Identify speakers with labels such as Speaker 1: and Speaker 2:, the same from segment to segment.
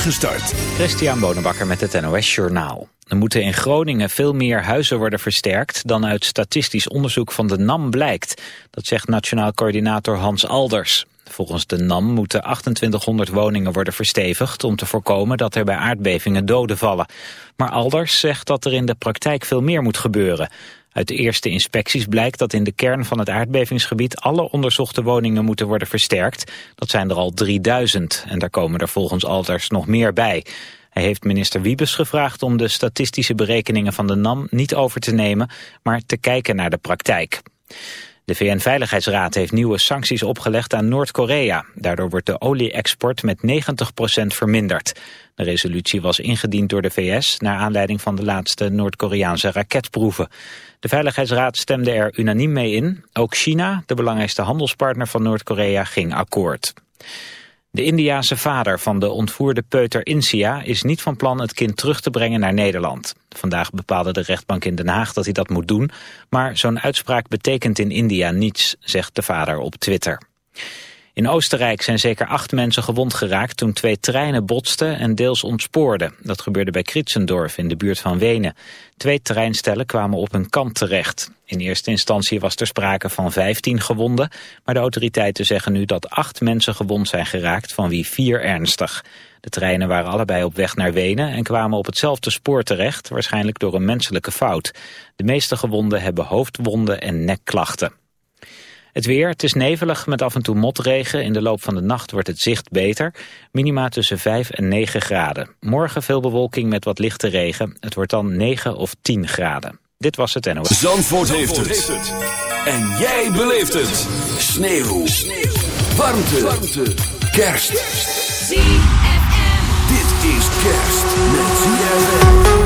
Speaker 1: spoedige start.
Speaker 2: Christian Bonenbakker met het NOS Journaal. Er moeten in Groningen veel meer huizen worden versterkt... dan uit statistisch onderzoek van de NAM blijkt. Dat zegt Nationaal Coördinator Hans Alders. Volgens de NAM moeten 2800 woningen worden verstevigd... om te voorkomen dat er bij aardbevingen doden vallen. Maar Alders zegt dat er in de praktijk veel meer moet gebeuren. Uit de eerste inspecties blijkt dat in de kern van het aardbevingsgebied alle onderzochte woningen moeten worden versterkt. Dat zijn er al 3000 en daar komen er volgens Alders nog meer bij. Hij heeft minister Wiebes gevraagd om de statistische berekeningen van de NAM niet over te nemen, maar te kijken naar de praktijk. De VN-veiligheidsraad heeft nieuwe sancties opgelegd aan Noord-Korea. Daardoor wordt de olie-export met 90% verminderd. De resolutie was ingediend door de VS naar aanleiding van de laatste Noord-Koreaanse raketproeven. De Veiligheidsraad stemde er unaniem mee in. Ook China, de belangrijkste handelspartner van Noord-Korea, ging akkoord. De Indiase vader van de ontvoerde peuter Insia is niet van plan het kind terug te brengen naar Nederland. Vandaag bepaalde de rechtbank in Den Haag dat hij dat moet doen, maar zo'n uitspraak betekent in India niets, zegt de vader op Twitter. In Oostenrijk zijn zeker acht mensen gewond geraakt toen twee treinen botsten en deels ontspoorden. Dat gebeurde bij Kritzendorf in de buurt van Wenen. Twee treinstellen kwamen op hun kant terecht. In eerste instantie was er sprake van 15 gewonden, maar de autoriteiten zeggen nu dat acht mensen gewond zijn geraakt, van wie vier ernstig. De treinen waren allebei op weg naar Wenen en kwamen op hetzelfde spoor terecht, waarschijnlijk door een menselijke fout. De meeste gewonden hebben hoofdwonden en nekklachten. Het weer, het is nevelig met af en toe motregen. In de loop van de nacht wordt het zicht beter. Minima tussen 5 en 9 graden. Morgen veel bewolking met wat lichte regen. Het wordt dan 9 of 10 graden. Dit was het NOS.
Speaker 1: Zandvoort, heeft, het. En jij beleeft het. Sneeuw. Sneeuw. Warmte. Warmte. Kerst. ZFM. Dit is kerst met ZFM.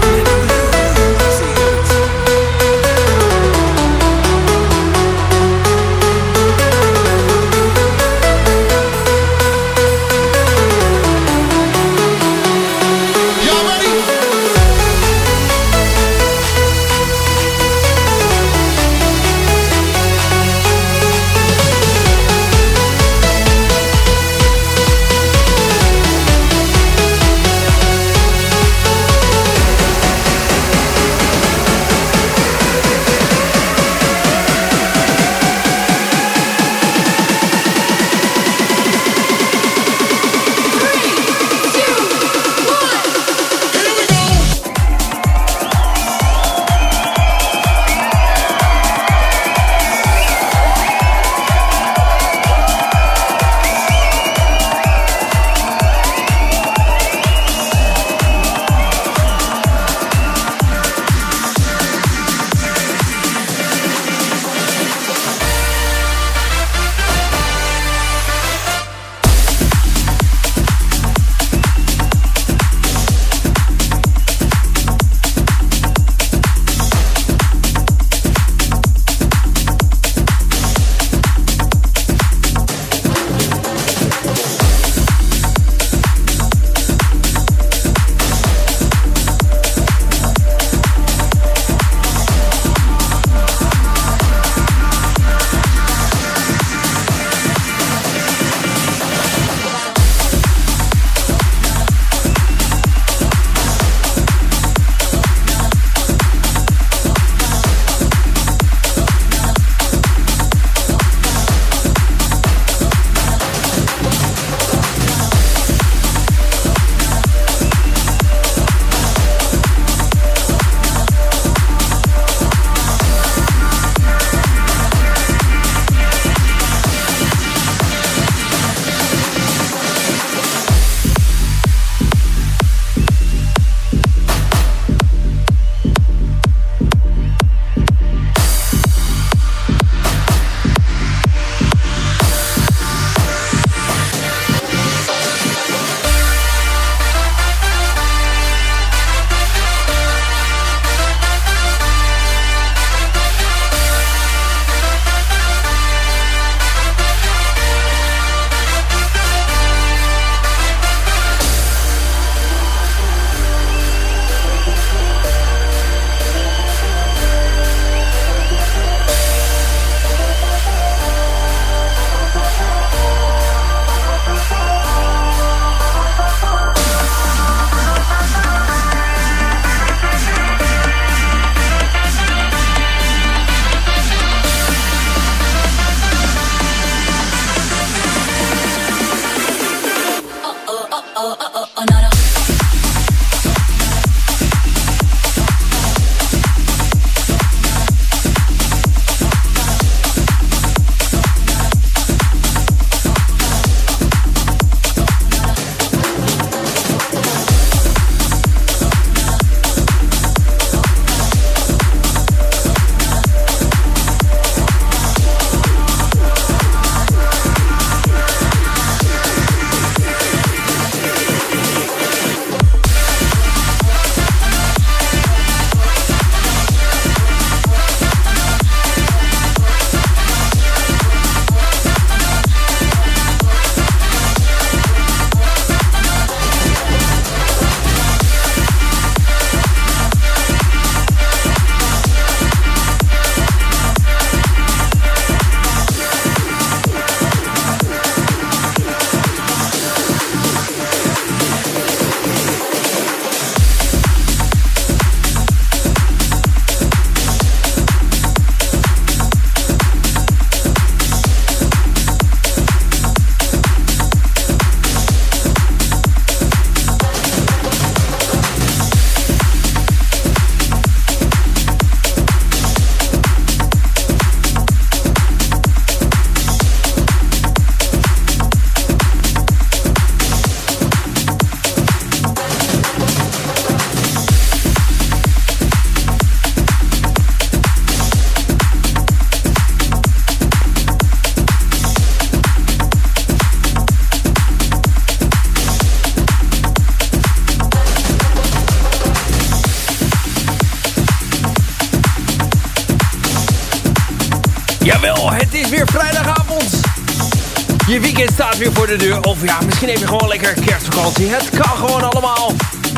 Speaker 3: Misschien heb je gewoon lekker kerstvakantie. Het kan gewoon allemaal.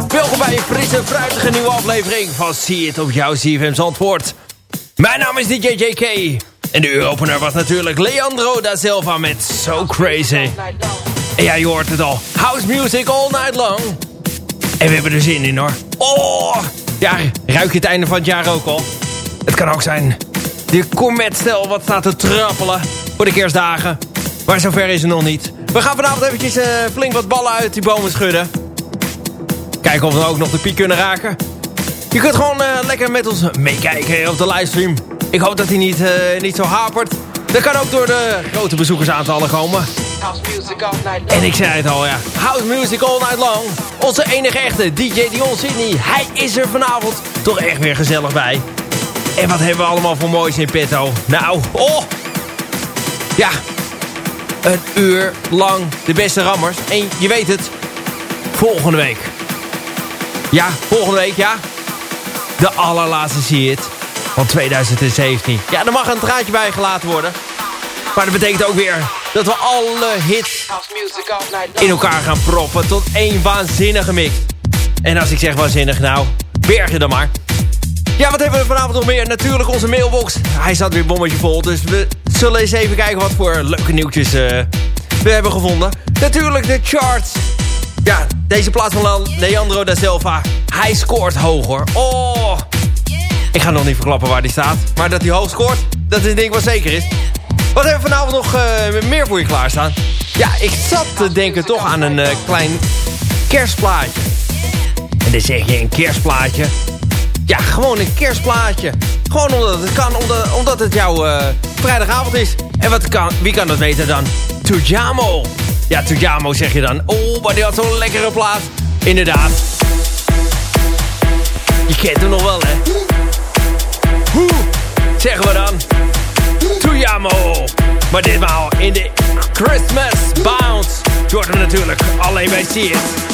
Speaker 3: Welkom bij een frisse, fruitige nieuwe aflevering van See It op jouw CFM's antwoord. Mijn naam is DJ JK. En de uuropener was natuurlijk Leandro da Silva met So Crazy. En ja, je hoort het al. House music all night long. En we hebben er zin in hoor. Oh, ja, ruik je het einde van het jaar ook al. Het kan ook zijn de cometstel wat staat te trappelen voor de kerstdagen. Maar zover is het nog niet. We gaan vanavond eventjes uh, flink wat ballen uit die bomen schudden. Kijken of we ook nog de piek kunnen raken. Je kunt gewoon uh, lekker met ons meekijken op de livestream. Ik hoop dat hij niet, uh, niet zo hapert. Dat kan ook door de grote bezoekersaantallen komen. En ik zei het al, ja. House music all night long. Onze enige echte DJ Dion Sydney. Hij is er vanavond toch echt weer gezellig bij. En wat hebben we allemaal voor moois in petto. Nou, oh. Ja, een uur lang de beste rammers. En je weet het, volgende week. Ja, volgende week, ja. De allerlaatste See It van 2017. Ja, er mag een draadje bij gelaten worden. Maar dat betekent ook weer dat we alle hits in elkaar gaan proppen tot één waanzinnige mix. En als ik zeg waanzinnig, nou, berg je dan maar. Ja, wat hebben we vanavond nog meer? Natuurlijk onze mailbox. Hij staat weer bommetje vol, dus we zullen eens even kijken wat voor leuke nieuwtjes uh, we hebben gevonden. Natuurlijk de charts. Ja, deze plaats van Leandro da Silva. Hij scoort hoger. Oh, ik ga nog niet verklappen waar die staat. Maar dat hij hoog scoort, dat is een ding wat zeker is. Wat hebben we vanavond nog uh, meer voor je klaarstaan? Ja, ik zat te denken toch aan een uh, klein kerstplaatje. En dan zeg je een kerstplaatje. Ja, gewoon een kerstplaatje. Gewoon omdat het kan, omdat, omdat het jouw uh, vrijdagavond is. En wat kan, wie kan dat weten dan? Tujamo. Ja, Tujamo zeg je dan. Oh, maar die had zo'n lekkere plaat. Inderdaad. Je kent hem nog wel, hè? Hoe zeggen we dan? Tujamo. Maar ditmaal in de Christmas Bounce. Jordan natuurlijk alleen bij See It.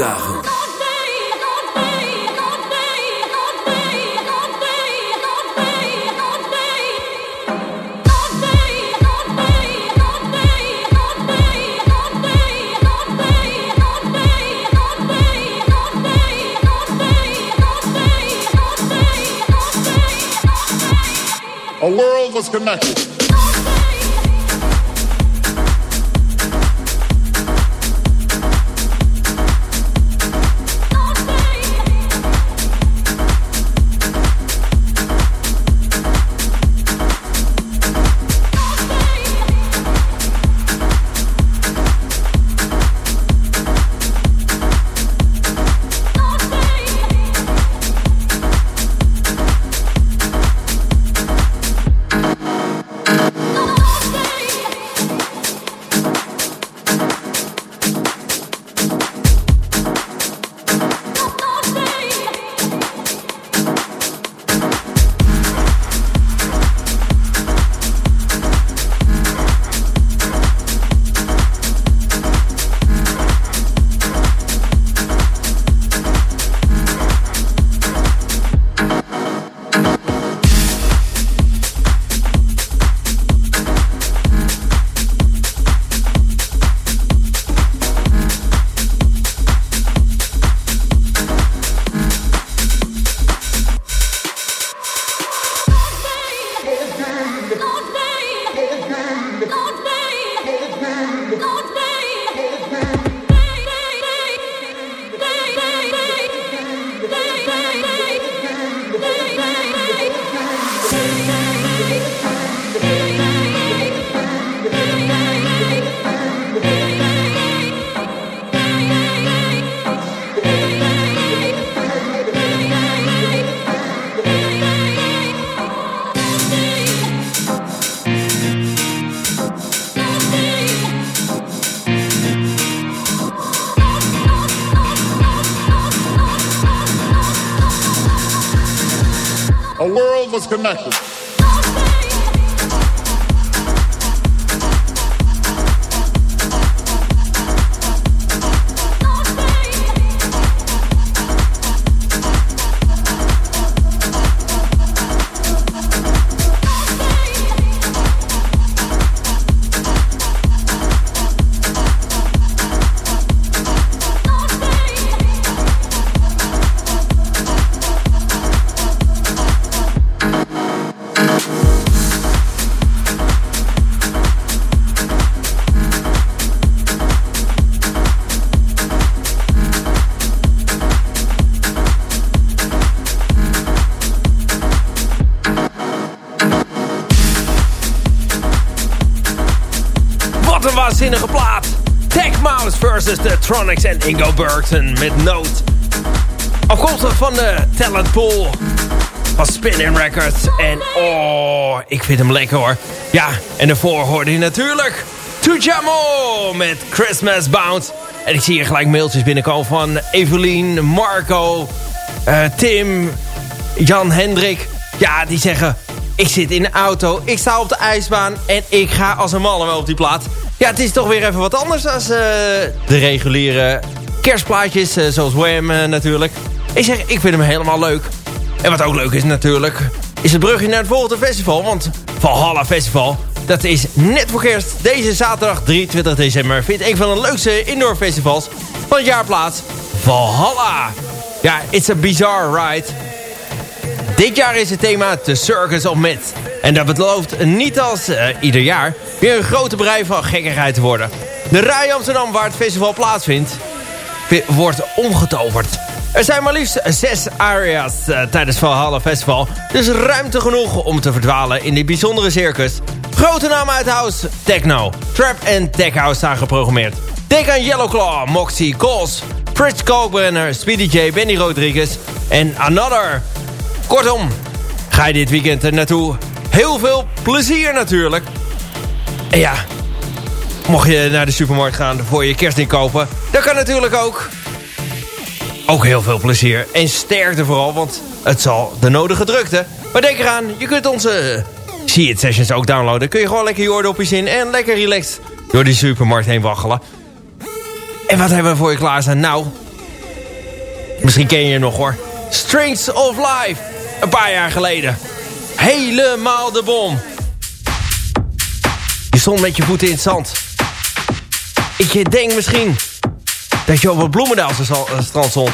Speaker 4: Fijne
Speaker 3: waanzinnige plaat. Tech Mouse versus the Tronics en Ingo Burton met Note. Afkomstig van de talent pool van Spinning Records. En oh, ik vind hem lekker hoor. Ja, en daarvoor hoorde je natuurlijk Tujamo met Christmas Bounce. En ik zie hier gelijk mailtjes binnenkomen van Evelien, Marco, uh, Tim, Jan Hendrik. Ja, die zeggen... Ik zit in de auto, ik sta op de ijsbaan en ik ga als een malle op die plaat. Ja, het is toch weer even wat anders dan uh, de reguliere kerstplaatjes, uh, zoals Wham natuurlijk. Ik zeg, ik vind hem helemaal leuk. En wat ook leuk is natuurlijk, is het brugje naar het volgende festival. Want Valhalla Festival, dat is net voor kerst. Deze zaterdag 23 december vindt een van de leukste indoor festivals van het jaar plaats. Valhalla. Ja, it's a bizarre ride. Dit jaar is het thema The Circus of Myth. En dat belooft niet als uh, ieder jaar weer een grote brei van gekkigheid te worden. De Rij Amsterdam waar het festival plaatsvindt, wordt omgetoverd. Er zijn maar liefst zes areas uh, tijdens Valhalla Festival. Dus ruimte genoeg om te verdwalen in die bijzondere circus. Grote namen uit house, techno, trap en tech house staan geprogrammeerd. Denk aan Yellowclaw, Moxie, Coles, Fritz Kalkbrenner, Speedy J, Benny Rodriguez en Another. Kortom, ga je dit weekend er naartoe. Heel veel plezier natuurlijk. En ja, mocht je naar de supermarkt gaan voor je kerstding kopen... dat kan natuurlijk ook. Ook heel veel plezier. En sterkte vooral, want het zal de nodige drukte. Maar denk eraan, je kunt onze See It Sessions ook downloaden. Kun je gewoon lekker je oordopjes in en lekker relaxed door die supermarkt heen waggelen. En wat hebben we voor je klaarstaan? Nou, misschien ken je hem nog hoor. Strings of Life. Een paar jaar geleden. Helemaal de bom. Je stond met je voeten in het zand. Ik denk misschien dat je op het Bloemendaalse eh, strand stond.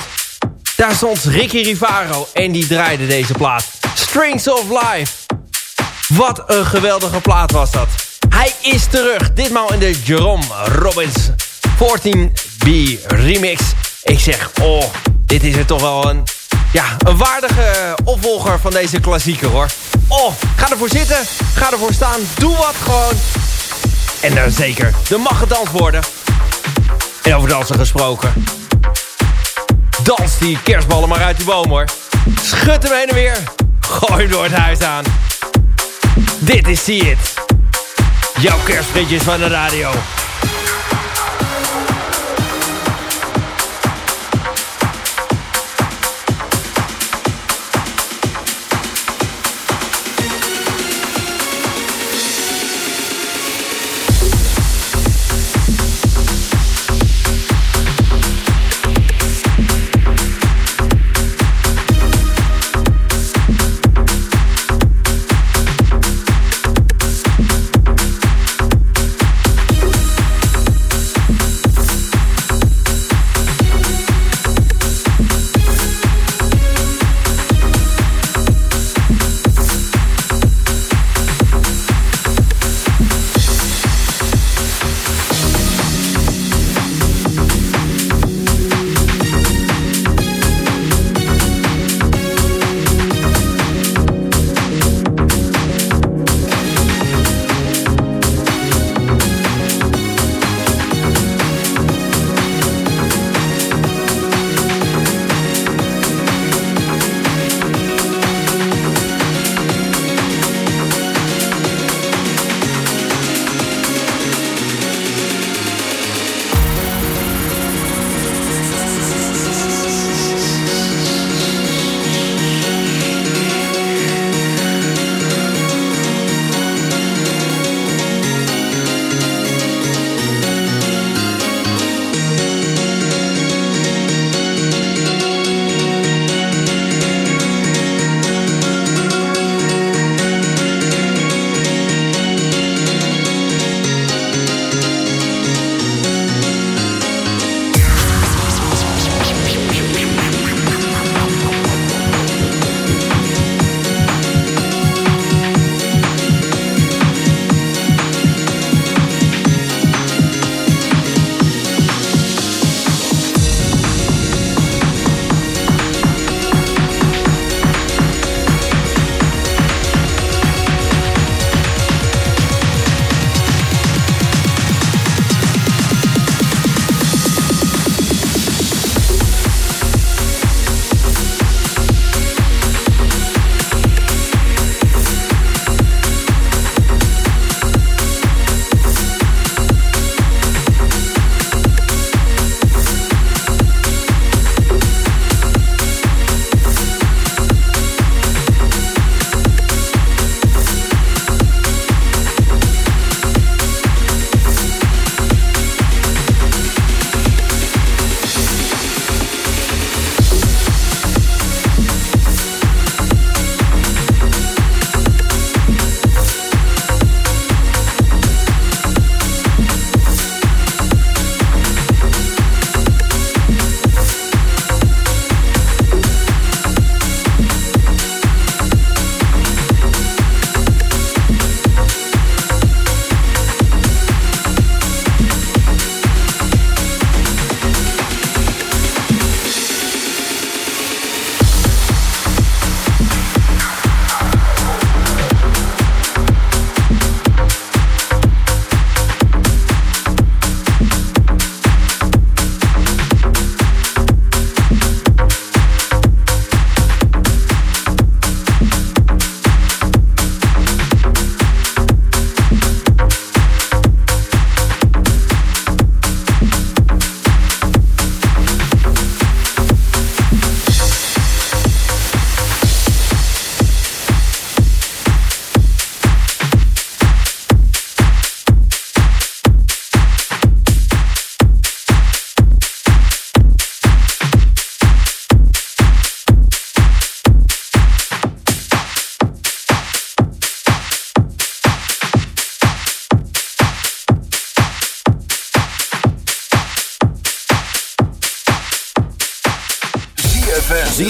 Speaker 3: Daar stond Ricky Rivaro en die draaide deze plaat. Strings of Life. Wat een geweldige plaat was dat. Hij is terug. Ditmaal in de Jerome Robbins 14B remix. Ik zeg, oh, dit is er toch wel een, ja, een waardige opvolger van deze klassieker hoor. Oh, ga ervoor zitten, ga ervoor staan, doe wat gewoon. En dan zeker, er mag gedanst worden. En over dansen gesproken. Dans die kerstballen maar uit die boom hoor. Schud hem heen en weer. Gooi hem door het huis aan. Dit is See It. Jouw kerstfrietjes van de radio.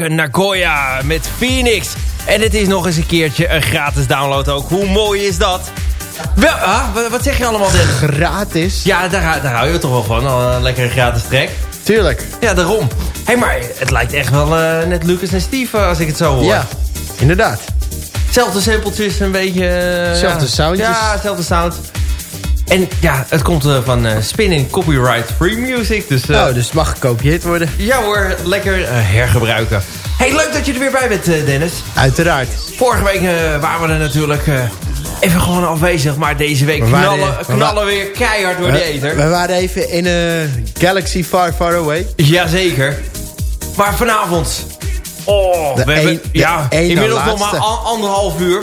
Speaker 3: Nagoya met Phoenix. En het is nog eens een keertje een gratis download ook. Hoe mooi is dat? Wel, ah, wat- zeg je allemaal, Dennis?
Speaker 5: Gratis?
Speaker 3: Ja, daar, daar hou je toch wel van. Een lekkere gratis track.
Speaker 5: Tuurlijk.
Speaker 3: Ja, daarom. Hé, hey, maar het lijkt echt wel eh, net Lucas en Steve eh, als ik het zo hoor.
Speaker 5: Ja, inderdaad.
Speaker 3: Zelfde sampletjes, een beetje... eh,
Speaker 5: Zelfde
Speaker 3: ja.
Speaker 5: soundjes.
Speaker 3: Ja, zelfde sound. En ja, het komt eh, van eh Spinning Copyright Free Music. Dus, eh,
Speaker 5: Nou, dus het mag gekopieerd worden.
Speaker 3: ja hoor, lekker hergebruiken. Hey, leuk dat je er weer bij bent, Dennis.
Speaker 5: Uiteraard.
Speaker 3: Vorige week waren we er natuurlijk even gewoon afwezig. Maar deze week
Speaker 5: We waren-
Speaker 3: knallen,
Speaker 5: we
Speaker 3: knallen weer keihard door die ether.
Speaker 5: We waren even in een Galaxy Far Far Away.
Speaker 3: Jazeker. Maar vanavond... Oh,
Speaker 5: De
Speaker 3: we
Speaker 5: een-
Speaker 3: ja, inmiddels nog maar an- anderhalf uur.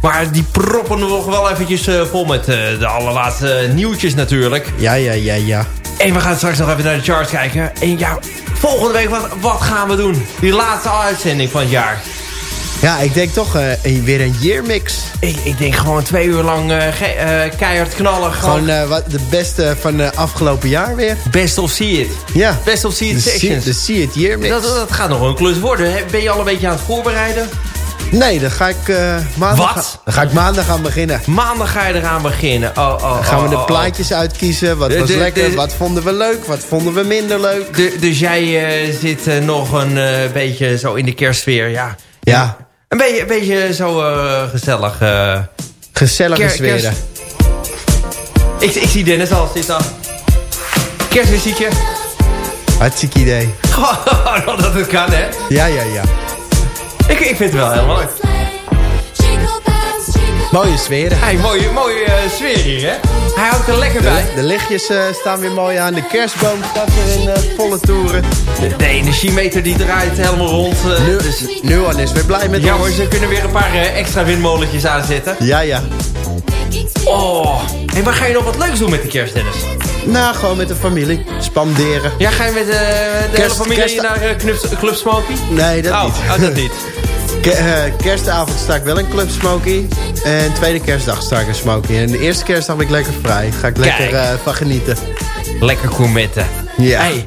Speaker 3: Maar die proppen nog wel eventjes eh, vol met eh, de allerlaatste eh, nieuwtjes natuurlijk.
Speaker 5: Ja, ja, ja, ja.
Speaker 3: En we gaan straks nog even naar de charts kijken. En ja, volgende week, wat, wat gaan we doen? Die laatste uitzending van het jaar.
Speaker 5: Ja, ik denk toch weer een year mix.
Speaker 3: Ik, ik denk gewoon twee uur lang keihard knallen. Gewoon
Speaker 5: Gewoon wat, de beste van het afgelopen jaar weer.
Speaker 3: best of see it.
Speaker 5: Ja.
Speaker 3: Best of see it sections.
Speaker 5: de see It Year mix.
Speaker 3: Dat, dat gaat nog een klus worden. Ben je al een beetje aan het voorbereiden?
Speaker 5: Nee, dan ga ik eh, maandag...
Speaker 3: Wat?
Speaker 5: Dan ga ik maandag aan beginnen.
Speaker 3: Maandag ga je eraan beginnen. Oh, oh,
Speaker 5: Dan gaan we
Speaker 3: oh,
Speaker 5: de
Speaker 3: oh, oh.
Speaker 5: plaatjes uitkiezen. Wat was
Speaker 3: de-
Speaker 5: lekker,
Speaker 3: de-
Speaker 5: wat vonden we leuk, wat vonden we minder leuk.
Speaker 3: Du- dus jij eh, zit eh, nog een beetje zo in de kerstsfeer, ja.
Speaker 5: Ja,
Speaker 3: Een beetje, een beetje zo gezellig.
Speaker 5: gezellige
Speaker 3: Ker- kerst- Ik, ik zie Dennis al zitten. Kerstmuziekje.
Speaker 5: Hartstikke idee.
Speaker 3: dat het kan, hè.
Speaker 5: Ja, ja, ja.
Speaker 3: Ik, ik vind het wel heel mooi.
Speaker 5: Mooie sferen.
Speaker 3: Hey, mooie mooie eh, sfeer hier, hè. Hij houdt er lekker bij.
Speaker 5: De, de lichtjes eh, staan weer mooi aan. De kerstboom staat weer in eh, volle toeren.
Speaker 3: De, de energiemeter die draait helemaal rond.
Speaker 5: Nu,
Speaker 3: dus,
Speaker 5: Nuan is weer blij met
Speaker 3: ja
Speaker 5: ons.
Speaker 3: hoor, ze kunnen weer een paar extra windmolentjes aanzetten.
Speaker 5: Ja, ja.
Speaker 3: Oh, en waar ga je nog wat leuks doen met de kerst, Dennis?
Speaker 5: Nou, gewoon met de familie. Spanderen.
Speaker 3: Ja, ga je met eh, de hele familie
Speaker 5: kerst-
Speaker 3: naar eh, Club, Smoky?
Speaker 5: Nee, dat
Speaker 3: oh,
Speaker 5: niet.
Speaker 3: oh, dat niet.
Speaker 5: Ke- eh, kerstavond sta ik wel in Club Smoky. En tweede kerstdag sta ik in Smoky. En de eerste kerstdag ben ik lekker vrij. Ga ik lekker van genieten.
Speaker 3: Lekker gourmetten.
Speaker 5: Ja.
Speaker 3: Hey.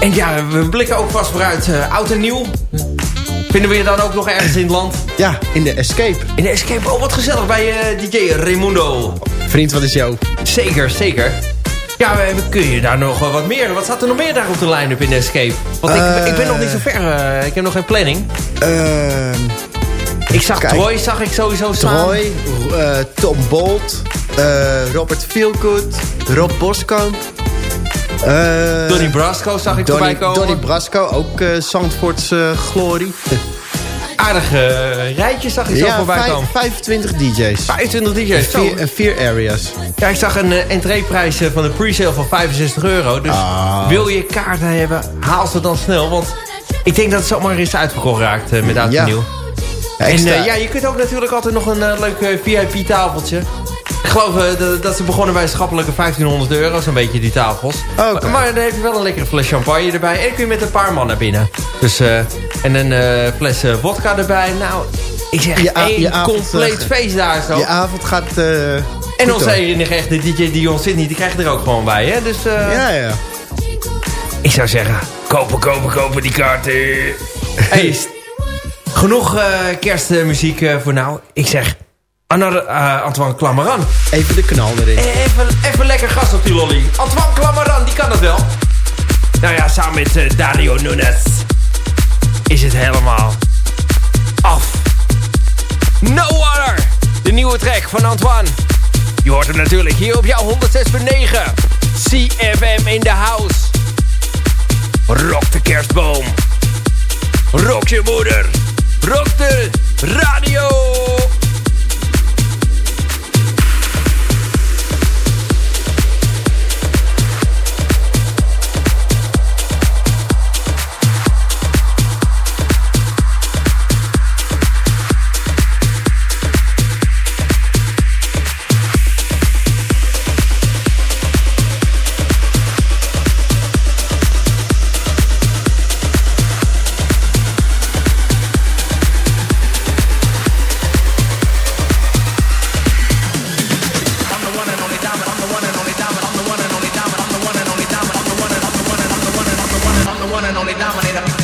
Speaker 3: En ja, we blikken ook vast vooruit. oud en nieuw. Vinden we je dan ook nog ergens in het land?
Speaker 5: Ja, in de Escape.
Speaker 3: In de Escape. Oh, wat gezellig bij DJ Raimundo.
Speaker 5: Vriend van de show.
Speaker 3: Zeker, zeker. Ja, kun je daar nog wat meer? Wat staat er nog meer daar op de line-up in de Escape? Want ik,
Speaker 5: Eh.
Speaker 3: ik ben nog niet zo ver. eh, ik heb nog geen planning.
Speaker 5: Ehm
Speaker 3: Ik zag
Speaker 5: Kijk.
Speaker 3: Troy, zag ik sowieso staan.
Speaker 5: Troy, eh, Tom Bolt, eh, Robert Feelgood, Rob Boskamp. eh,
Speaker 3: Donny Brasco zag ik
Speaker 5: Donny,
Speaker 3: voorbij komen.
Speaker 5: Donny Brasco, ook eh Zandvoorts eh, glorie.
Speaker 3: Aardig eh, rijtje zag ik zo
Speaker 5: ja,
Speaker 3: voorbij komen.
Speaker 5: 25 DJ's.
Speaker 3: 25 DJ's. Zo.
Speaker 5: Vier, areas.
Speaker 3: Ja, ik zag een uh, entreeprijs eh, van de pre-sale van 65 euro. Dus
Speaker 5: Ah.
Speaker 3: wil je kaarten hebben, haal ze dan snel. Want ik denk dat het zomaar eens uitverkocht raakt met oud en
Speaker 5: Ja.
Speaker 3: nieuw. En ja, je kunt ook natuurlijk altijd nog een leuk VIP-tafeltje. Ik geloof dat, dat ze begonnen bij een schappelijke 1500 euro, zo'n beetje die tafels. Maar dan heb je wel een lekkere fles champagne erbij. En dan kun je met een paar man naar binnen. Dus, en een eh, fles eh, vodka erbij. Nou, ik zeg
Speaker 5: Je
Speaker 3: één
Speaker 5: je
Speaker 3: compleet
Speaker 5: eh,
Speaker 3: feest daar zo.
Speaker 5: Je avond gaat... eh,
Speaker 3: en onze enige echte DJ Dion Sydney, die krijg je er ook gewoon bij. Hè? Dus
Speaker 5: Ja, ja.
Speaker 3: ik zou zeggen, kopen, kopen, kopen die kaarten. hey, genoeg kerstmuziek voor nou. Ik zeg, Another, eh, Antoine Clamaran.
Speaker 5: Even de knal erin.
Speaker 3: Even, even lekker gas op die lolly. Antoine Clamaran, die kan het wel. Nou ja, samen met Dario Nunes is het helemaal af. No Other, de nieuwe track van Antoine. Je hoort hem natuurlijk hier op jouw 106.9. CFM in the house. Rock de kerstboom. Rock je moeder. Rock de radio.
Speaker 6: one and only dominator.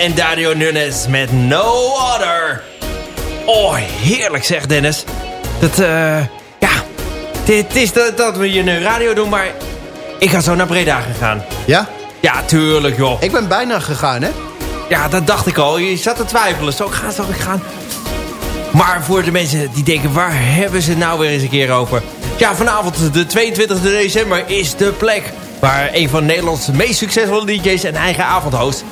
Speaker 3: En Dario Nunes met No Other. Oh, heerlijk zeg Dennis. Dat, eh, ja, het is dat, dat we hier een radio doen, maar ik ga zo naar Breda gegaan.
Speaker 5: Ja?
Speaker 3: Ja, tuurlijk joh.
Speaker 5: Ik ben bijna gegaan, hè?
Speaker 3: Ja, dat dacht ik al. Je zat te twijfelen. Ik gaan, zal ik gaan? Maar voor de mensen die denken, waar hebben ze het nou weer eens een keer over? Ja, vanavond, de 22 december, is de plek waar een van Nederlands meest succesvolle DJ's een eigen avond host.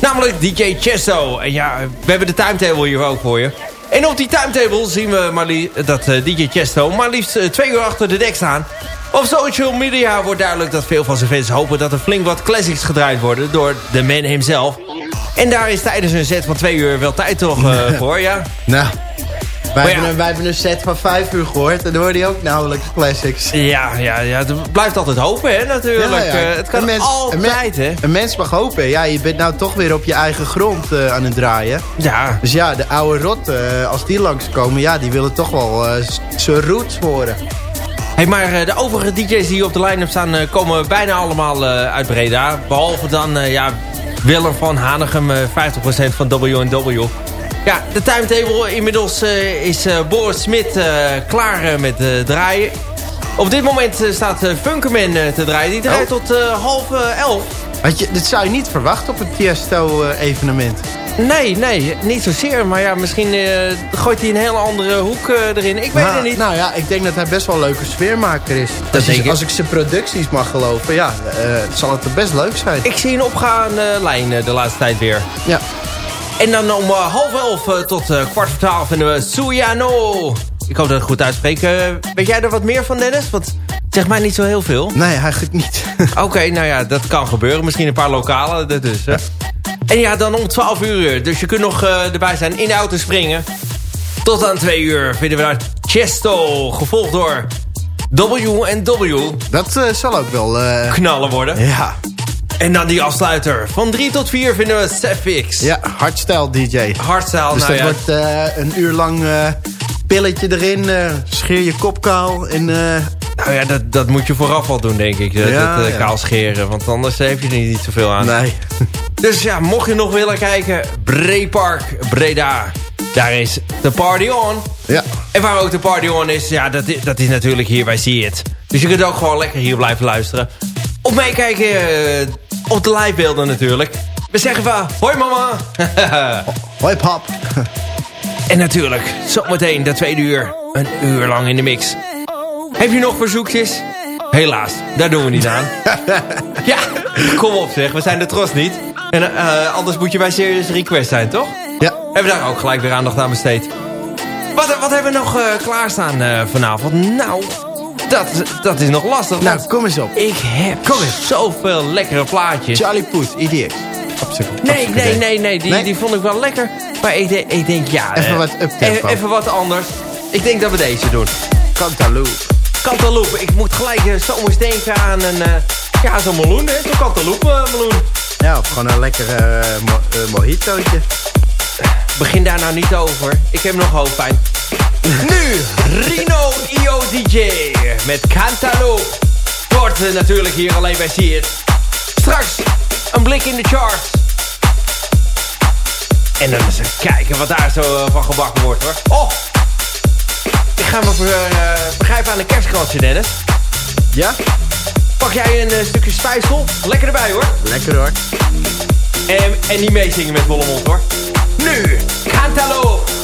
Speaker 3: Namelijk DJ Chesto. En ja, we hebben de timetable hier ook voor je. En op die timetable zien we maar dat eh, DJ Chesto maar liefst eh, twee uur achter de dek staan. Op social media wordt duidelijk dat veel van zijn fans hopen dat er flink wat classics gedraaid worden door de man himself. En daar is tijdens een set van twee uur wel tijd toch eh, voor, ja?
Speaker 5: Nou, wij, hebben een, wij hebben een set van vijf uur gehoord. En dan hoorde je ook nauwelijks classics.
Speaker 3: Ja, ja, ja, het blijft altijd hopen, hè, natuurlijk.
Speaker 5: Ja, ja.
Speaker 3: Eh, het kan
Speaker 5: mens-
Speaker 3: altijd,
Speaker 5: een
Speaker 3: hè.
Speaker 5: Een mens mag hopen. Ja, je bent nou toch weer op je eigen grond eh, aan het draaien.
Speaker 3: Ja,
Speaker 5: Dus ja, de oude rot, eh, als die langskomen, ja, die willen toch wel zijn roots horen.
Speaker 3: hey, maar de overige DJ's die op de line-up staan... komen bijna allemaal uit Breda. Behalve dan, ja, Willem van Hanegem, eh 50% van W&W. Ja, de timetable inmiddels eh, is eh, Boris Smit eh, klaar met draaien. Op dit moment staat Funkerman te draaien. Die draait
Speaker 5: Oh.
Speaker 3: tot half elf.
Speaker 5: Weet je, dit zou je niet verwachten op een Tiesto-evenement.
Speaker 3: Nee, nee, niet zozeer. Maar ja, misschien gooit hij een hele andere hoek erin. Ik weet
Speaker 5: nou,
Speaker 3: het niet.
Speaker 5: Nou ja, ik denk dat hij best wel een leuke sfeermaker is.
Speaker 3: Dat
Speaker 5: als,
Speaker 3: denk ik.
Speaker 5: als ik zijn producties mag geloven, ja, zal het best leuk zijn.
Speaker 3: Ik zie een opgaande lijn de laatste tijd weer.
Speaker 5: Ja.
Speaker 3: En dan om eh, half elf eh, tot eh, kwart voor twaalf vinden we Suyano. Ik hoop dat ik het goed uitspreek. Weet jij er wat meer van, Dennis? Want zegt mij niet zo heel veel.
Speaker 5: Nee, eigenlijk niet.
Speaker 3: Oké, nou ja, dat kan gebeuren. Misschien een paar lokalen dat dus. hè. En ja, dan om 12 uur. Dus je kunt nog erbij zijn in de auto springen. Tot aan 2 uur vinden we daar Chesto. Gevolgd door W&W
Speaker 5: Dat zal ook wel...
Speaker 3: knallen worden.
Speaker 5: ja.
Speaker 3: En dan die afsluiter. Van 3 tot 4 vinden we Sefix.
Speaker 5: ja, hardstyle DJ.
Speaker 3: Hardstyle,
Speaker 5: Dus
Speaker 3: nou
Speaker 5: dat
Speaker 3: ja.
Speaker 5: wordt eh, een uur lang eh, pilletje erin. eh, scheer je kop kaal. En,
Speaker 3: Nou ja, dat, dat moet je vooraf al doen, denk ik. Dat,
Speaker 5: Ja,
Speaker 3: dat,
Speaker 5: ja.
Speaker 3: kaal scheren. Want anders heb je er niet zoveel aan.
Speaker 5: nee.
Speaker 3: Dus ja, mocht je nog willen kijken. Breepark, Breda. Daar is de party on.
Speaker 5: Ja.
Speaker 3: En waar ook de party on is, ja, dat, is- dat is natuurlijk hier bij See It. Dus je kunt ook gewoon lekker hier blijven luisteren. Of meekijken op de livebeelden natuurlijk. We zeggen van, hoi mama.
Speaker 5: Hoi pap.
Speaker 3: en natuurlijk, zometeen de tweede uur. Een uur lang in de mix. Heb je nog verzoekjes? Helaas, daar doen we niet aan. ja, kom op zeg, we zijn de tros niet. En eh, anders moet je bij Serious Request zijn, toch?
Speaker 5: Ja.
Speaker 3: Hebben we daar ook gelijk weer aandacht aan besteed. Wat, wat hebben we nog eh, klaarstaan eh, vanavond? Nou, dat, dat is nog lastig.
Speaker 5: Nou,
Speaker 3: want
Speaker 5: kom eens op.
Speaker 3: ik heb
Speaker 5: kom eens.
Speaker 3: zoveel lekkere plaatjes.
Speaker 5: Charlie Poet, IDX.
Speaker 3: Nee, nee, nee, nee. Die,
Speaker 5: Nee?
Speaker 3: die vond ik wel lekker. Maar ik, de- ik denk, ja...
Speaker 5: Even
Speaker 3: eh,
Speaker 5: wat uptempo.
Speaker 3: Even, even wat anders. Ik denk dat we deze doen.
Speaker 5: Cantaloupe.
Speaker 3: Cantaloupe. Ik moet gelijk uh, zomers denken aan een... eh, ja, zo'n meloen, hè. Zo'n cantaloupe eh, meloen.
Speaker 5: Ja, of gewoon een lekker eh, mo eh, mojitootje.
Speaker 3: Begin daar nou niet over. Ik heb nog hoofdpijn. nu, Rino IO DJ met Cantaloupe. Wordt eh, natuurlijk hier alleen bij See It. Straks een blik in de charts. En dan eens kijken wat daar zo eh, van gebakken wordt hoor. Oh! Ik ga me ver, eh, begrijpen aan de kerstkrantje Dennis.
Speaker 5: Ja?
Speaker 3: Pak jij een stukje spijsel? Lekker erbij hoor.
Speaker 5: Lekker hoor.
Speaker 3: En, en niet meezingen met volle mond hoor. Nu, Cantaloupe.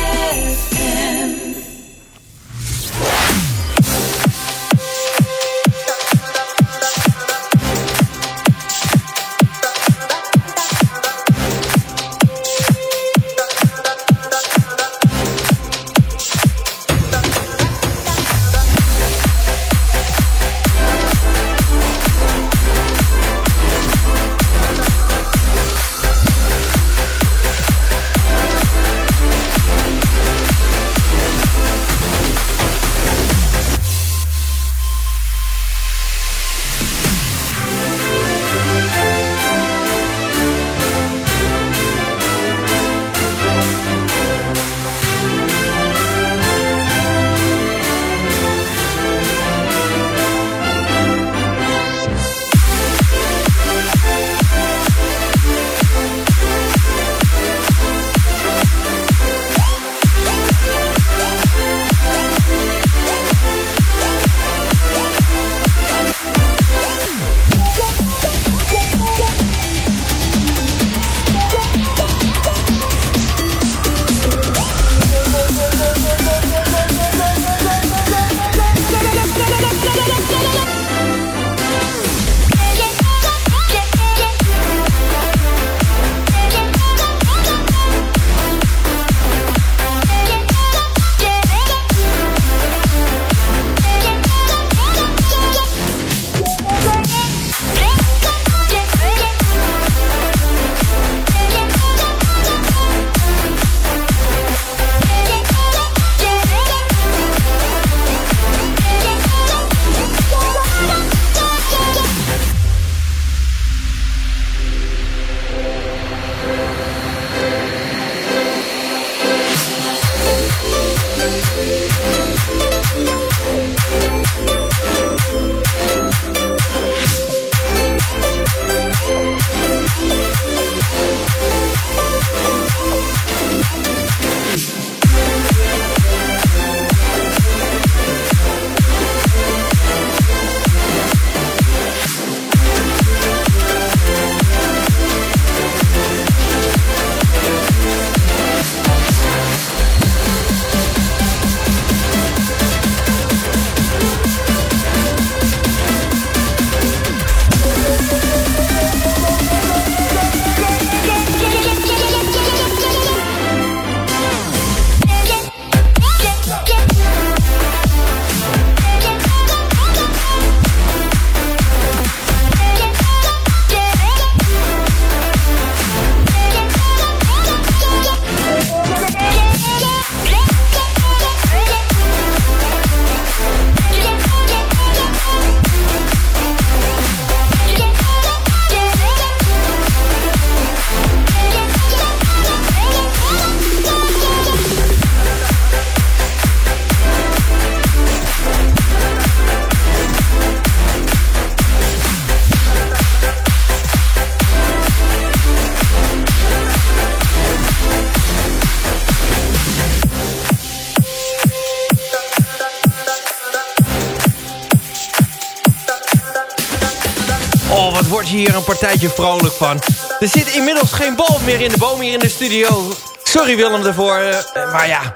Speaker 3: Partijtje vrolijk van. Er zit inmiddels geen bal meer in de boom hier in de studio. Sorry Willem ervoor. eh, maar ja,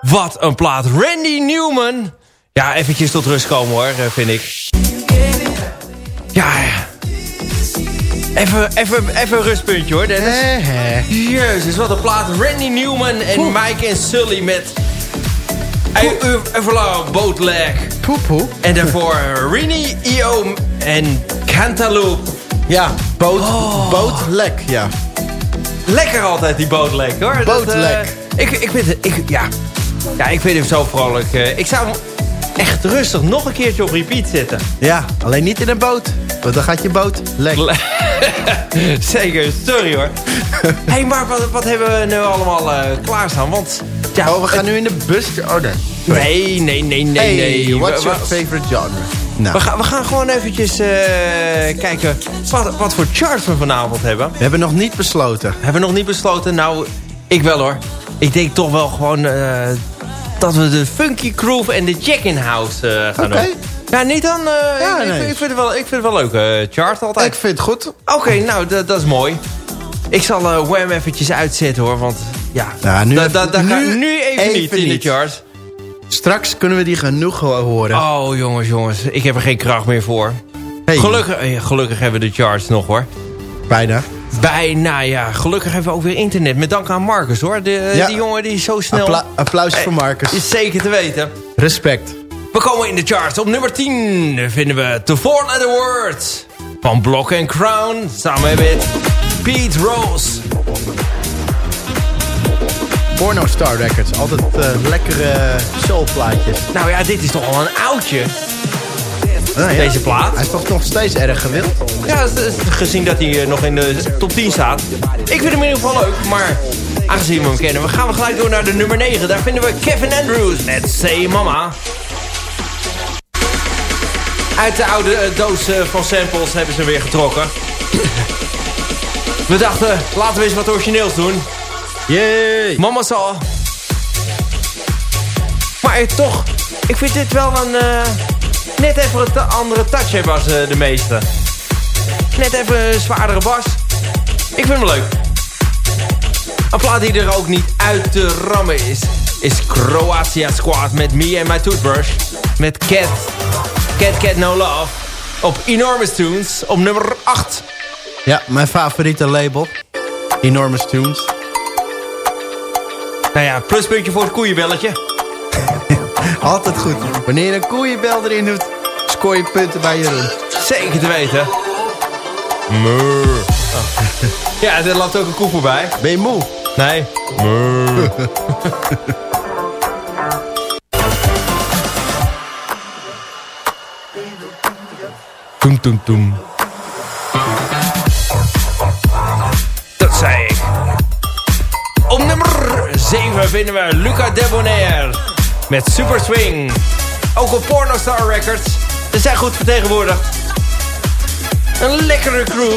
Speaker 3: wat een plaat. Randy Newman. Ja, eventjes tot rust komen hoor, eh, vind ik. Ja, ja. Even, even, even een rustpuntje hoor, Dennis. Jezus, wat een plaat. Randy Newman en Mike en Sully met... Even Bootleg.
Speaker 5: Poe, poe.
Speaker 3: En daarvoor Rini, Io en Cantaloupe.
Speaker 5: Ja, boot,
Speaker 3: Oh.
Speaker 5: bootlek, ja.
Speaker 3: Lekker altijd die bootlek hoor. Dat,
Speaker 5: Bootlek.
Speaker 3: eh, ik, ik vind ik, ja. ja, ik vind hem zo vrolijk. eh. ik zou hem echt rustig nog een keertje op repeat zetten.
Speaker 5: Ja, alleen niet in een boot. Want dan gaat je boot lek.
Speaker 3: Zeker, sorry hoor. Hé, hey, maar wat, wat hebben we nu allemaal eh, klaarstaan? Want, ja,
Speaker 5: Oh, we gaan nu in de bus. Oh, nee.
Speaker 3: Nee, nee, nee, nee,
Speaker 5: Hey,
Speaker 3: nee.
Speaker 5: what's your favorite genre? Nou,
Speaker 3: We gaan, we gaan gewoon eventjes eh, kijken wat, wat voor charts we vanavond hebben.
Speaker 5: we hebben nog niet besloten.
Speaker 3: Hebben we nog niet besloten? Nou, ik wel hoor. Ik denk toch wel gewoon eh, dat we de Funky Groove en de Check-in House eh, gaan
Speaker 5: Oké.
Speaker 3: doen. Ja, niet dan?
Speaker 5: Ja,
Speaker 3: ik,
Speaker 5: nee.
Speaker 3: ik, vind het wel, ik vind het wel leuk, chart altijd.
Speaker 5: Ik vind het goed.
Speaker 3: Oké, nou, dat- is mooi. Ik zal Wham eventjes uitzetten hoor, want ja,
Speaker 5: Ja, nu
Speaker 3: da-
Speaker 5: nu
Speaker 3: nu even,
Speaker 5: even
Speaker 3: niet in de
Speaker 5: niet.
Speaker 3: chart.
Speaker 5: Straks kunnen we die genoeg horen.
Speaker 3: Oh jongens, jongens, ik heb er geen kracht meer voor.
Speaker 5: Hey,
Speaker 3: Gelukkig, eh, gelukkig hebben we de charts nog hoor.
Speaker 5: Bijna.
Speaker 3: Bijna ja, gelukkig hebben we ook weer internet. Met dank aan Marcus hoor, de,
Speaker 5: Ja.
Speaker 3: die jongen die zo snel...
Speaker 5: Appla applaus voor
Speaker 3: Eh,
Speaker 5: Marcus.
Speaker 3: Is zeker te weten.
Speaker 5: Respect.
Speaker 3: We komen in de charts. Op nummer 10 vinden we The Four Letter Words van Block and Crown. Samen met Pete Rose.
Speaker 5: Porno Star Records. Altijd eh, lekkere soulplaatjes.
Speaker 3: Nou ja, dit is toch al een oudje.
Speaker 5: Ah, ja.
Speaker 3: Deze plaat.
Speaker 5: Hij is toch nog steeds erg gewild?
Speaker 3: Ja, gezien dat hij eh, nog in de top 10 staat. Ik vind hem in ieder geval leuk, maar aangezien we hem kennen... we gaan we gelijk door naar de nummer 9. Daar vinden we Kevin Andrews met Say Mama. Uit de oude eh, doos van samples hebben ze weer getrokken. We dachten, laten we eens wat origineels doen.
Speaker 5: Yay!
Speaker 3: Mama zal. Maar eh, toch, ik vind dit wel een... eh, net even een ta- andere touch hebben als eh, de meeste. Net even een zwaardere bas. Ik vind hem leuk. Een plaat die er ook niet uit te rammen is... is Croatia Squad met Me and My Toothbrush. Met Cat. Cat Cat No Love. Op Enormous Tunes. Op nummer 8.
Speaker 5: Ja, mijn favoriete label. Enormous Tunes.
Speaker 3: Nou ja, pluspuntje voor het koeienbelletje.
Speaker 5: Altijd goed. Wanneer een koeienbel erin doet, scoor je punten bij Jeroen.
Speaker 3: Zeker te weten. Meur. Ja, er loopt ook een koe voorbij.
Speaker 5: Ben je moe?
Speaker 3: Nee. Meur. Toem, toem, toem. 7 vinden we Luca Debonair met Super Swing. Ook op Pornostar Records. Ze zijn goed vertegenwoordigd. Een lekkere crew.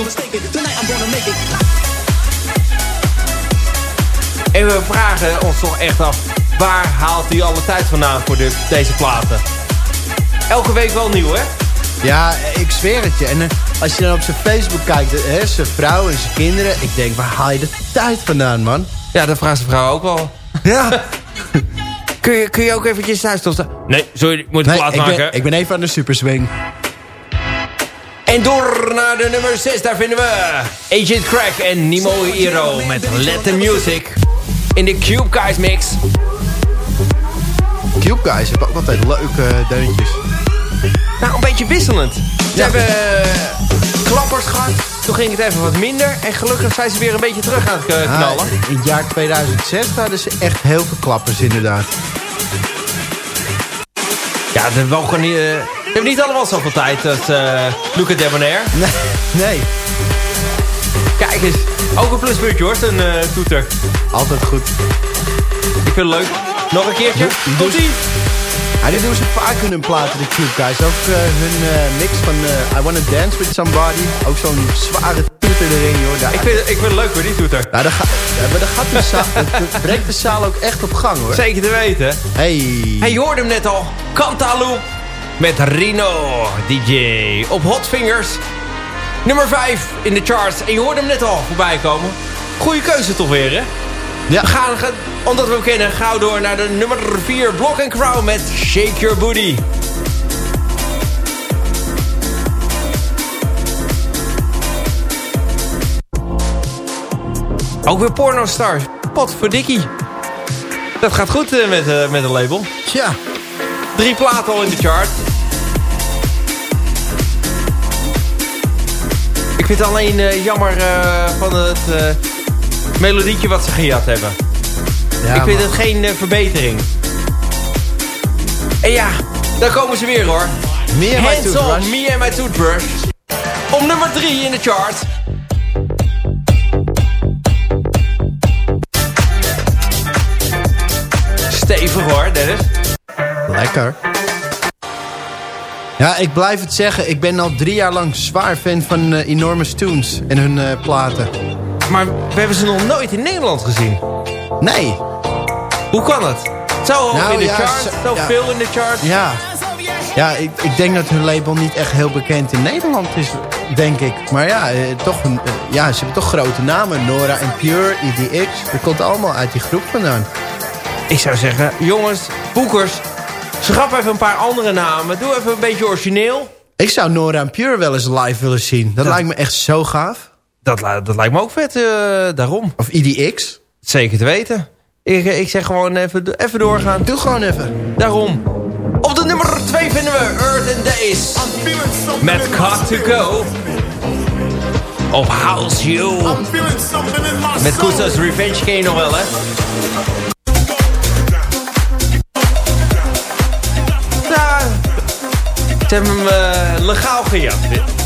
Speaker 3: En we vragen ons toch echt af... waar haalt hij alle tijd vandaan voor de, deze platen? Elke week wel nieuw, hè?
Speaker 5: Ja, ik zweer het je. En eh, als je dan op zijn Facebook kijkt, hè, zijn vrouw en zijn kinderen. Ik denk, waar haal je de tijd vandaan, man?
Speaker 3: Ja, dat vraagt zijn vrouw ook wel.
Speaker 5: Ja.
Speaker 3: Kun je, kun je ook eventjes thuis tot Nee, sorry, ik moet
Speaker 5: Nee,
Speaker 3: plaat
Speaker 5: ik
Speaker 3: maken.
Speaker 5: ben, ik ben even aan de superswing.
Speaker 3: En door naar de nummer 6, daar vinden we Agent Crack en Nemo Hero met Let The Music. In de Cube Guys mix.
Speaker 5: Cube Guys hebben ook altijd leuke eh, deuntjes.
Speaker 3: Nou, een beetje wisselend. Ze hebben eh, klappers gehad. Toen ging het even wat minder. En gelukkig zijn ze weer een beetje terug aan het eh, knallen.
Speaker 5: Ah, in het jaar 2006 hadden ze echt heel veel klappers inderdaad.
Speaker 3: Ja, wel gewoon niet... eh, hebben niet allemaal zoveel tijd als uh, Luca Debonair.
Speaker 5: Nee. nee.
Speaker 3: Kijk eens. Ook een pluspuntje hoor, een toeter.
Speaker 5: Altijd goed.
Speaker 3: Ik vind het leuk. Nog een keertje.
Speaker 5: Doe- Ja, dit doen ze vaak in hun platen, de Cube Guys. Ook eh, hun eh, mix van eh, I Wanna Dance With Somebody. Ook zo'n zware toeter erin, joh.
Speaker 3: Ik vind, ik vind het leuk hoor, die toeter.
Speaker 5: nou, daar, ga, ja, maar daar gaat de zaal, het, het brengt de zaal ook echt op gang, hoor.
Speaker 3: Zeker te weten.
Speaker 5: Hey.
Speaker 3: Hij hoorde hem net al. Cantaloupe met Rino DJ op Hot Fingers. Nummer 5 in de charts. En je hoorde hem net al voorbij komen. Goeie keuze toch weer, hè?
Speaker 5: Ja.
Speaker 3: We gaan, omdat we hem kennen, gauw door naar de nummer 4. Block and Crown met Shake Your Booty. Ook weer pornostars. Pot voor dikkie. Dat gaat goed eh, met, eh, met een label.
Speaker 5: Tja.
Speaker 3: Drie platen al in de chart. Ik vind het alleen eh, jammer van het melodietje wat ze gejat hebben.
Speaker 5: Ja,
Speaker 3: ik vind
Speaker 5: man.
Speaker 3: het geen eh, verbetering. En ja, daar komen ze weer hoor.
Speaker 5: Meer My
Speaker 3: Hands on,
Speaker 5: Toothbrush.
Speaker 3: Me and My Toothbrush. Op nummer 3 in de chart. Stevig hoor, Dennis.
Speaker 5: Lekker. Ja, ik blijf het zeggen. Ik ben al drie jaar lang zwaar fan van eh, Enormous Tunes en hun eh, platen.
Speaker 3: Maar we hebben ze nog nooit in Nederland gezien.
Speaker 5: Nee.
Speaker 3: Hoe kan het? Zo hoog
Speaker 5: Nou,
Speaker 3: in de
Speaker 5: ja,
Speaker 3: chart,
Speaker 5: zo- ja.
Speaker 3: veel in de chart.
Speaker 5: Ja. Ja, ik, ik denk dat hun label niet echt heel bekend in Nederland is, denk ik. Maar ja, eh, toch een, eh, ja ze hebben toch grote namen. Nora en Pure, EDX. Dat komt allemaal uit die groep vandaan.
Speaker 3: Ik zou zeggen, jongens, boekers, schrap even een paar andere namen. Doe even een beetje origineel.
Speaker 5: Ik zou Nora en Pure wel eens live willen zien. Dat, lijkt me echt zo gaaf.
Speaker 3: Dat, dat lijkt me ook vet, eh, daarom.
Speaker 5: Of EDX.
Speaker 3: Zeker te weten. Ik, eh, ik zeg gewoon even, even doorgaan.
Speaker 5: Doe gewoon even.
Speaker 3: Daarom. Op de nummer 2 vinden we Earth and Days. Met Got To Go. Op House You. Met Koesta's Revenge ken je nog wel, hè? Ja, ze hebben hem eh, legaal gejat.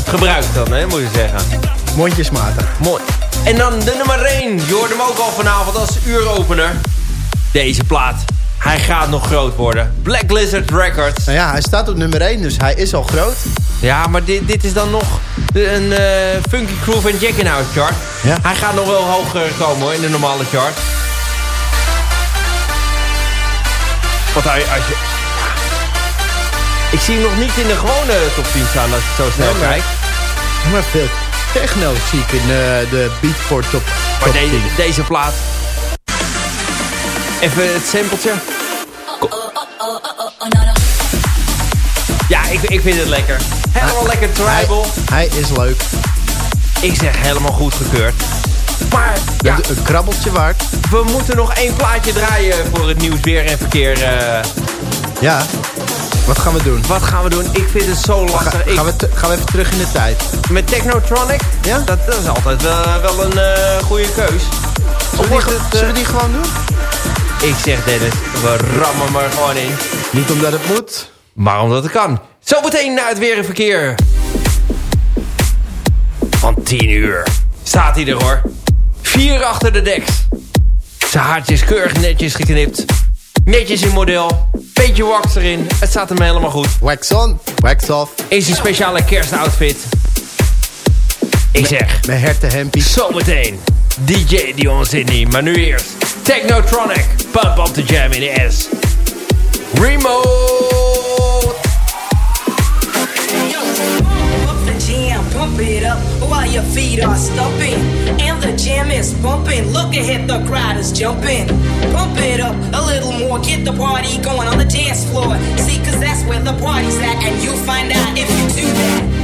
Speaker 3: Gebruikt dan, hè, moet je zeggen.
Speaker 5: Mondjesmatig.
Speaker 3: Mooi. En dan de nummer 1. Je hoorde hem ook al vanavond als uuropener. Deze plaat. Hij gaat nog groot worden. Black Lizard Records.
Speaker 5: Nou ja, hij staat op nummer 1, dus hij is al groot.
Speaker 3: Ja, maar dit, dit is dan nog een eh, Funky Groove en Jack in House chart.
Speaker 5: Ja.
Speaker 3: Hij gaat nog wel hoger komen hoor, in de normale chart. Want hij, als je... Ik zie hem nog niet in de gewone top 10 staan als ik zo snel
Speaker 5: Nee, maar-
Speaker 3: kijk.
Speaker 5: Maar veel techno zie ik in eh, de Beatport top,
Speaker 3: Maar
Speaker 5: top
Speaker 3: deze,
Speaker 5: 10.
Speaker 3: deze plaat. Even het sampletje. Ja, ik, ik vind het lekker. Helemaal lekker tribal.
Speaker 5: hij is leuk.
Speaker 3: Ik zeg helemaal goed gekeurd. Maar ja,
Speaker 5: Een, een krabbeltje waard.
Speaker 3: we moeten nog één plaatje draaien voor het nieuws weer en verkeer. eh.
Speaker 5: Ja. Wat gaan we doen?
Speaker 3: wat gaan we doen? Ik vind het zo lastig.
Speaker 5: Gaan, we gaan we even terug in de tijd?
Speaker 3: met Technotronic,
Speaker 5: Ja?
Speaker 3: dat, dat is altijd wel, wel een eh, goede keus.
Speaker 5: Zullen we, die,
Speaker 3: het,
Speaker 5: zullen
Speaker 3: eh,
Speaker 5: we die gewoon doen?
Speaker 3: Ik zeg Dennis, we rammen maar gewoon in.
Speaker 5: Niet omdat het moet.
Speaker 3: Maar omdat het kan. Zometeen naar het weer en verkeer. Van 10 uur. Staat hij er hoor. Vier achter de deks. Zijn haartjes keurig netjes geknipt. Netjes in model. Beetje wax erin. Het staat hem helemaal goed.
Speaker 5: Wax on, wax off.
Speaker 3: In zijn speciale kerstoutfit. Ik zeg,
Speaker 5: Met hertenhempie.
Speaker 3: zometeen. DJ Dion Sydney. Maar nu eerst. Technotronic. Pump up the jam in the S. Remote.
Speaker 7: Pump it up while your feet are stumping. And the jam is bumping. Look ahead, the crowd is jumping. Pump it up a little more, get the party going on the dance floor. See, cause that's where the party's at, and you'll find out if you do that.